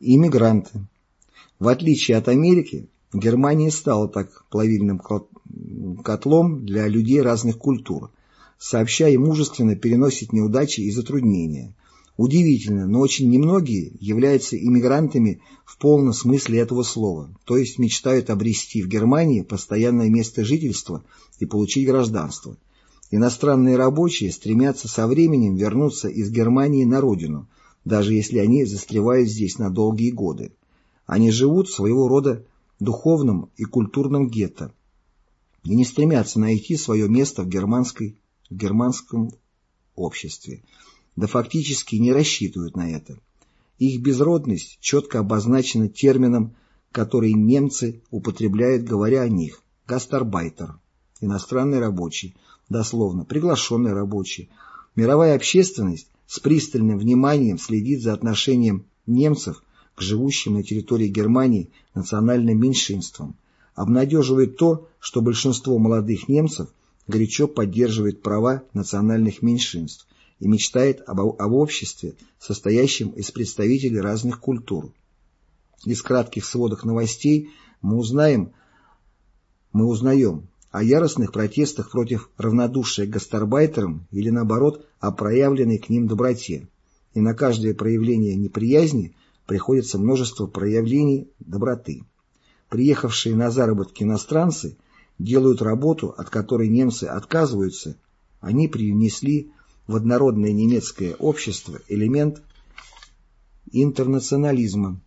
Иммигранты. В отличие от Америки, Германия стала так плавильным котлом для людей разных культур, сообща и мужественно переносит неудачи и затруднения. Удивительно, но очень немногие являются иммигрантами в полном смысле этого слова, то есть мечтают обрести в Германии постоянное место жительства и получить гражданство. Иностранные рабочие стремятся со временем вернуться из Германии на родину, даже если они застревают здесь на долгие годы. Они живут своего рода духовном и культурном гетто и не стремятся найти свое место в, германской, в германском обществе, да фактически не рассчитывают на это. Их безродность четко обозначена термином, который немцы употребляют, говоря о них – гастарбайтер, иностранный рабочий, дословно, приглашенный рабочий. Мировая общественность с пристальным вниманием следит за отношением немцев к живущим на территории Германии национальным меньшинствам, обнадеживает то, что большинство молодых немцев горячо поддерживает права национальных меньшинств и мечтает об, об обществе, состоящем из представителей разных культур. Из кратких сводок новостей мы узнаем, мы узнаем, о яростных протестах против равнодушия к гастарбайтерам или, наоборот, о проявленной к ним доброте. И на каждое проявление неприязни приходится множество проявлений доброты. Приехавшие на заработки иностранцы делают работу, от которой немцы отказываются, они привнесли в однородное немецкое общество элемент интернационализма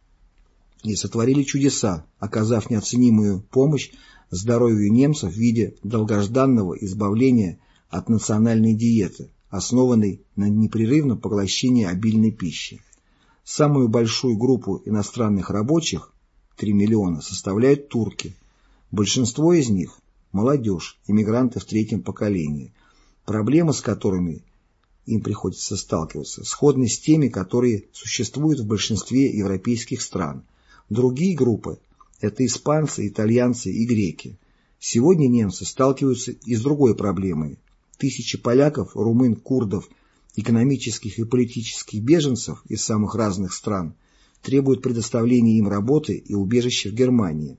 и сотворили чудеса, оказав неоценимую помощь здоровью немцев в виде долгожданного избавления от национальной диеты, основанной на непрерывном поглощении обильной пищи. Самую большую группу иностранных рабочих, 3 миллиона, составляют турки. Большинство из них – молодежь, иммигранты в третьем поколении, проблемы с которыми им приходится сталкиваться, сходны с теми, которые существуют в большинстве европейских стран. Другие группы это испанцы, итальянцы и греки. Сегодня немцы сталкиваются и с другой проблемой. Тысячи поляков, румын, курдов, экономических и политических беженцев из самых разных стран требуют предоставления им работы и убежища в Германии.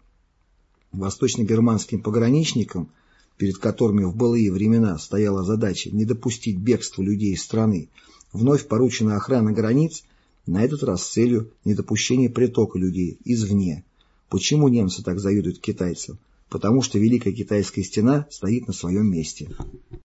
Восточно-германским пограничникам, перед которыми в былые времена стояла задача не допустить бегства людей из страны, вновь поручена охрана границ, на этот раз с целью недопущения притока людей извне. Почему немцы так завидуют китайцам? Потому что Великая Китайская стена стоит на своем месте.